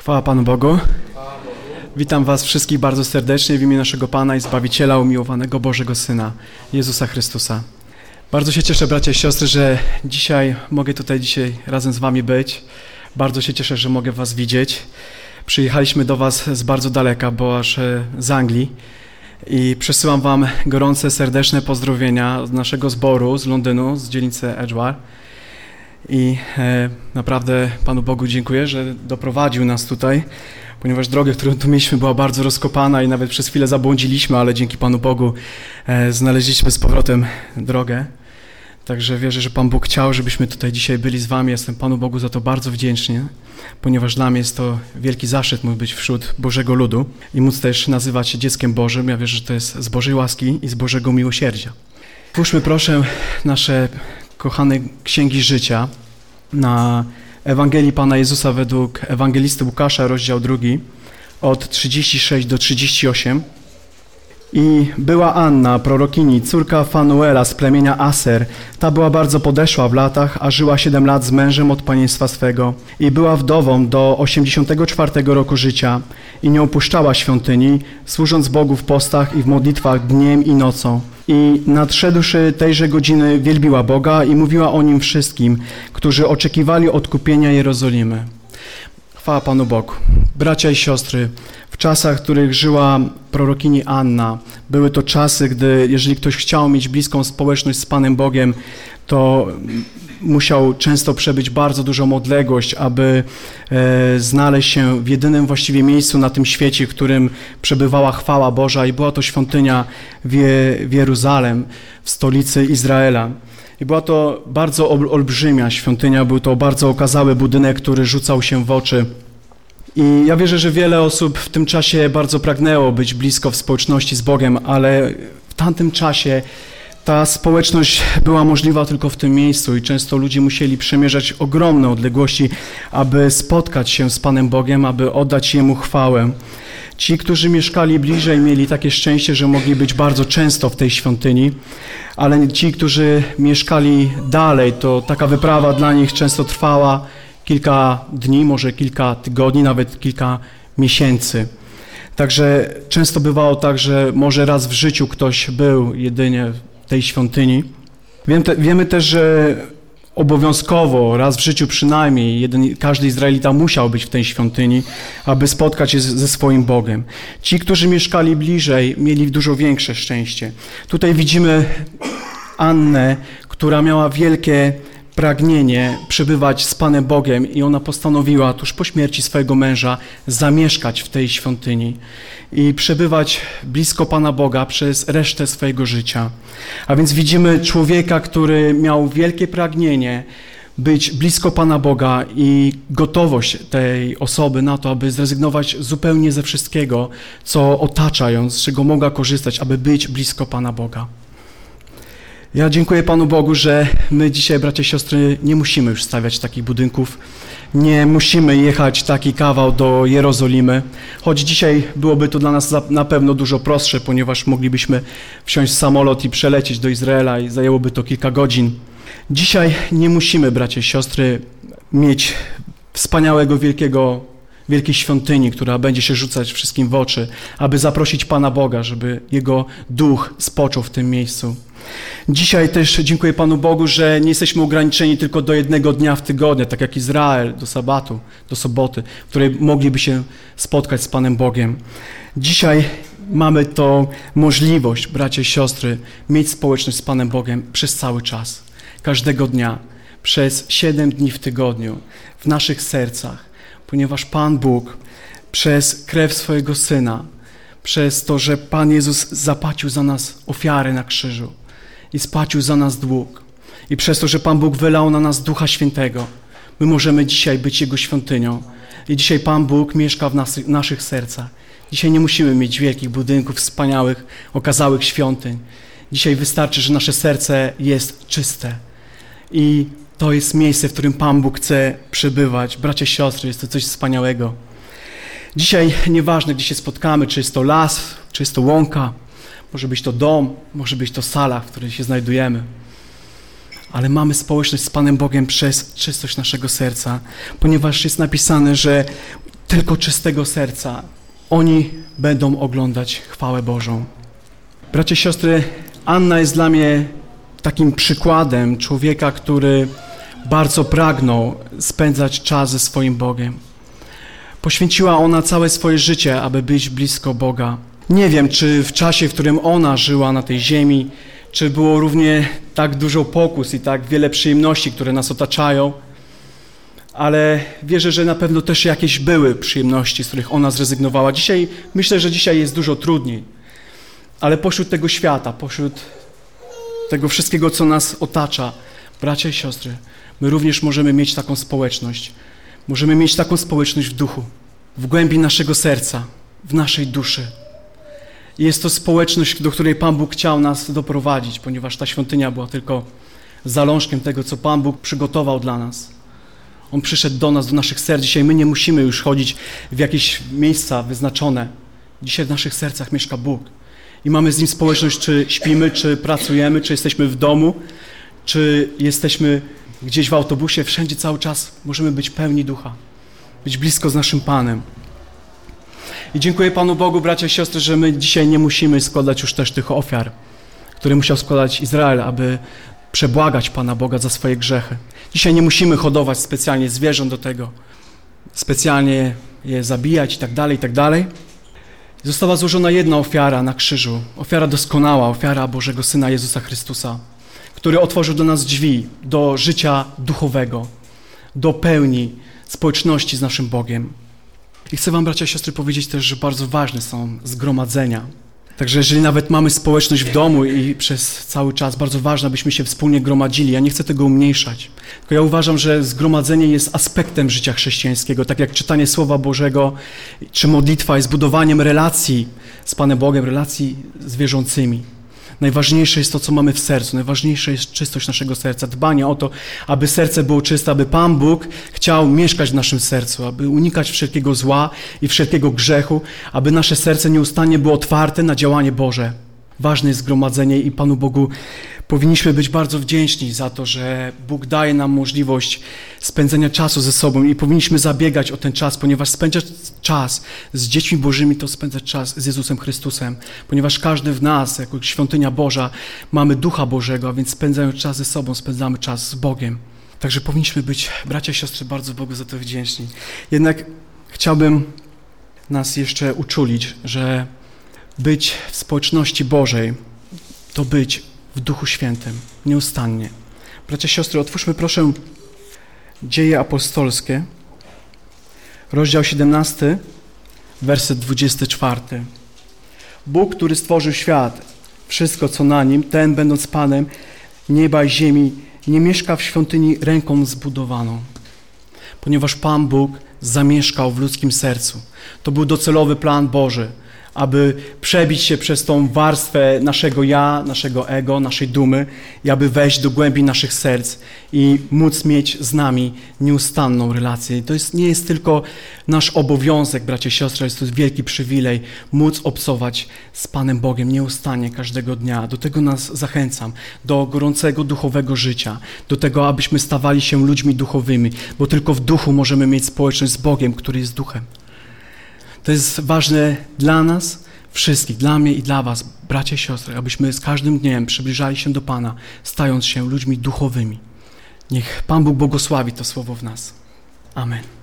Chwała Panu Bogu. Witam Was wszystkich bardzo serdecznie w imię naszego Pana i Zbawiciela, umiłowanego Bożego Syna, Jezusa Chrystusa. Bardzo się cieszę, bracia i siostry, że dzisiaj mogę tutaj dzisiaj razem z Wami być. Bardzo się cieszę, że mogę Was widzieć. Przyjechaliśmy do Was z bardzo daleka, bo aż e, z Anglii. I przesyłam Wam gorące, serdeczne pozdrowienia z naszego zboru z Londynu, z dzielnicy Edgeware. I e, naprawdę Panu Bogu dziękuję, że doprowadził nas tutaj, ponieważ droga, którą tu mieliśmy, była bardzo rozkopana i nawet przez chwilę zabłądziliśmy, ale dzięki Panu Bogu e, znaleźliśmy z powrotem drogę. Także wierzę, że Pan Bóg chciał, żebyśmy tutaj dzisiaj byli z Wami. Jestem Panu Bogu za to bardzo wdzięczny, ponieważ dla mnie jest to wielki zaszczyt mógł być wśród Bożego ludu i móc też nazywać się dzieckiem Bożym. Ja wierzę, że to jest z Bożej łaski i z Bożego miłosierdzia. Puszczmy proszę nasze kochane księgi życia na Ewangelii Pana Jezusa według ewangelisty Łukasza, rozdział drugi, od 36 do 38. I była Anna, prorokini, córka Fanuela z plemienia Aser. Ta była bardzo podeszła w latach, a żyła 7 lat z mężem od panieństwa swego. I była wdową do 84 roku życia i nie opuszczała świątyni, służąc Bogu w postach i w modlitwach dniem i nocą. I nadszedłszy tejże godziny wielbiła Boga i mówiła o Nim wszystkim, którzy oczekiwali odkupienia Jerozolimy. Chwała Panu Bogu. Bracia i siostry, w czasach, w których żyła prorokini Anna, były to czasy, gdy jeżeli ktoś chciał mieć bliską społeczność z Panem Bogiem, to musiał często przebyć bardzo dużą odległość, aby e, znaleźć się w jedynym właściwie miejscu na tym świecie, w którym przebywała chwała Boża i była to świątynia w, Jeruzalem, w stolicy Izraela. I była to bardzo olbrzymia świątynia, był to bardzo okazały budynek, który rzucał się w oczy. I ja wierzę, że wiele osób w tym czasie bardzo pragnęło być blisko w społeczności z Bogiem, ale w tamtym czasie ta społeczność była możliwa tylko w tym miejscu i często ludzie musieli przemierzać ogromne odległości, aby spotkać się z Panem Bogiem, aby oddać Jemu chwałę. Ci, którzy mieszkali bliżej, mieli takie szczęście, że mogli być bardzo często w tej świątyni, ale ci, którzy mieszkali dalej, to taka wyprawa dla nich często trwała kilka dni, może kilka tygodni, nawet kilka miesięcy. Także często bywało tak, że może raz w życiu ktoś był jedynie tej świątyni. wiemy też, że obowiązkowo, raz w życiu przynajmniej, jeden, każdy Izraelita musiał być w tej świątyni, aby spotkać się z, ze swoim Bogiem. Ci, którzy mieszkali bliżej, mieli dużo większe szczęście. Tutaj widzimy Annę, która miała wielkie pragnienie przebywać z Panem Bogiem i ona postanowiła tuż po śmierci swojego męża zamieszkać w tej świątyni i przebywać blisko Pana Boga przez resztę swojego życia. A więc widzimy człowieka, który miał wielkie pragnienie być blisko Pana Boga i gotowość tej osoby na to, aby zrezygnować zupełnie ze wszystkiego, co otacza ją, z czego mogła korzystać, aby być blisko Pana Boga. Ja dziękuję Panu Bogu, że my dzisiaj, bracia i siostry, nie musimy już stawiać takich budynków, nie musimy jechać taki kawał do Jerozolimy, choć dzisiaj byłoby to dla nas na pewno dużo prostsze, ponieważ moglibyśmy wsiąść w samolot i przelecieć do Izraela i zajęłoby to kilka godzin. Dzisiaj nie musimy, bracia i siostry, mieć wspaniałego, wielkiego wielkiej świątyni, która będzie się rzucać wszystkim w oczy, aby zaprosić Pana Boga, żeby Jego duch spoczął w tym miejscu. Dzisiaj też dziękuję Panu Bogu, że nie jesteśmy ograniczeni tylko do jednego dnia w tygodniu, tak jak Izrael, do sabatu, do soboty, w której mogliby się spotkać z Panem Bogiem. Dzisiaj mamy to możliwość, bracia i siostry, mieć społeczność z Panem Bogiem przez cały czas, każdego dnia, przez siedem dni w tygodniu, w naszych sercach, ponieważ Pan Bóg przez krew swojego Syna, przez to, że Pan Jezus zapłacił za nas ofiarę na krzyżu, i spłacił za nas dług. I przez to, że Pan Bóg wylał na nas Ducha Świętego, my możemy dzisiaj być Jego świątynią. I dzisiaj Pan Bóg mieszka w, nas, naszych sercach. Dzisiaj nie musimy mieć wielkich budynków, wspaniałych, okazałych świątyń. Dzisiaj wystarczy, że nasze serce jest czyste. I to jest miejsce, w którym Pan Bóg chce przebywać. Bracia, siostry, jest to coś wspaniałego. Dzisiaj nieważne, gdzie się spotkamy, czy jest to las, czy jest to łąka, może być to dom, może być to sala, w której się znajdujemy. Ale mamy społeczność z Panem Bogiem przez czystość naszego serca, ponieważ jest napisane, że tylko czystego serca, oni będą oglądać chwałę Bożą. Bracia i siostry, Anna jest dla mnie takim przykładem człowieka, który bardzo pragnął spędzać czas ze swoim Bogiem. Poświęciła ona całe swoje życie, aby być blisko Boga. Nie wiem, czy w czasie, w którym ona żyła na tej ziemi, czy było równie tak dużo pokus i tak wiele przyjemności, które nas otaczają, ale wierzę, że na pewno też jakieś były przyjemności, z których ona zrezygnowała. Dzisiaj myślę, że dzisiaj jest dużo trudniej, ale pośród tego świata, pośród tego wszystkiego, co nas otacza, bracia i siostry, my również możemy mieć taką społeczność. Możemy mieć taką społeczność w duchu, w głębi naszego serca, w naszej duszy. Jest to społeczność, do której Pan Bóg chciał nas doprowadzić, ponieważ ta świątynia była tylko zalążkiem tego, co Pan Bóg przygotował dla nas. On przyszedł do nas, do naszych serc. Dzisiaj my nie musimy już chodzić w jakieś miejsca wyznaczone. Dzisiaj w naszych sercach mieszka Bóg. I mamy z Nim społeczność, czy śpimy, czy pracujemy, czy jesteśmy w domu, czy jesteśmy gdzieś w autobusie. Wszędzie cały czas możemy być pełni ducha, być blisko z naszym Panem. I dziękuję Panu Bogu, bracia i siostry, że my dzisiaj nie musimy składać już też tych ofiar, które musiał składać Izrael, aby przebłagać Pana Boga za swoje grzechy. Dzisiaj nie musimy hodować specjalnie zwierząt do tego, specjalnie je zabijać i tak dalej, i tak dalej. Została złożona jedna ofiara na krzyżu, ofiara doskonała, ofiara Bożego Syna Jezusa Chrystusa, który otworzył do nas drzwi do życia duchowego, do pełni społeczności z naszym Bogiem. I chcę Wam, bracia i siostry, powiedzieć też, że bardzo ważne są zgromadzenia. Także jeżeli nawet mamy społeczność w domu i przez cały czas bardzo ważne, abyśmy się wspólnie gromadzili, ja nie chcę tego umniejszać. Tylko ja uważam, że zgromadzenie jest aspektem życia chrześcijańskiego, tak jak czytanie Słowa Bożego czy modlitwa jest budowaniem relacji z Panem Bogiem, relacji z wierzącymi. Najważniejsze jest to, co mamy w sercu. Najważniejsza jest czystość naszego serca, dbanie o to, aby serce było czyste, aby Pan Bóg chciał mieszkać w naszym sercu, aby unikać wszelkiego zła i wszelkiego grzechu, aby nasze serce nieustannie było otwarte na działanie Boże. Ważne jest zgromadzenie i Panu Bogu powinniśmy być bardzo wdzięczni za to, że Bóg daje nam możliwość spędzenia czasu ze sobą i powinniśmy zabiegać o ten czas, ponieważ spędzać czas z dziećmi Bożymi to spędzać czas z Jezusem Chrystusem, ponieważ każdy w nas, jako świątynia Boża, mamy Ducha Bożego, a więc spędzając czas ze sobą, spędzamy czas z Bogiem. Także powinniśmy być, bracia i siostry, bardzo Bogu za to wdzięczni. Jednak chciałbym nas jeszcze uczulić, że być w społeczności Bożej to być w Duchu Świętym, nieustannie. Bracia, siostry, otwórzmy proszę Dzieje Apostolskie, rozdział 17, werset 24. Bóg, który stworzył świat, wszystko co na nim, ten będąc Panem nieba i ziemi, nie mieszka w świątyni ręką zbudowaną, ponieważ Pan Bóg zamieszkał w ludzkim sercu. To był docelowy plan Boży aby przebić się przez tą warstwę naszego ja, naszego ego, naszej dumy i aby wejść do głębi naszych serc i móc mieć z nami nieustanną relację. I to jest, nie jest tylko nasz obowiązek, bracia i siostry, jest to wielki przywilej móc obcować z Panem Bogiem nieustannie każdego dnia. Do tego nas zachęcam, do gorącego duchowego życia, do tego, abyśmy stawali się ludźmi duchowymi, bo tylko w duchu możemy mieć społeczność z Bogiem, który jest duchem. To jest ważne dla nas wszystkich, dla mnie i dla was, bracia i siostry, abyśmy z każdym dniem przybliżali się do Pana, stając się ludźmi duchowymi. Niech Pan Bóg błogosławi to słowo w nas. Amen.